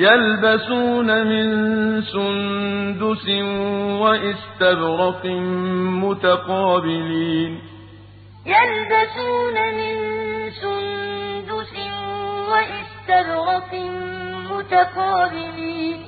يلبسون من سندس وإستبرق متقابلين يلبسون من سندس وإستبرق متقابلين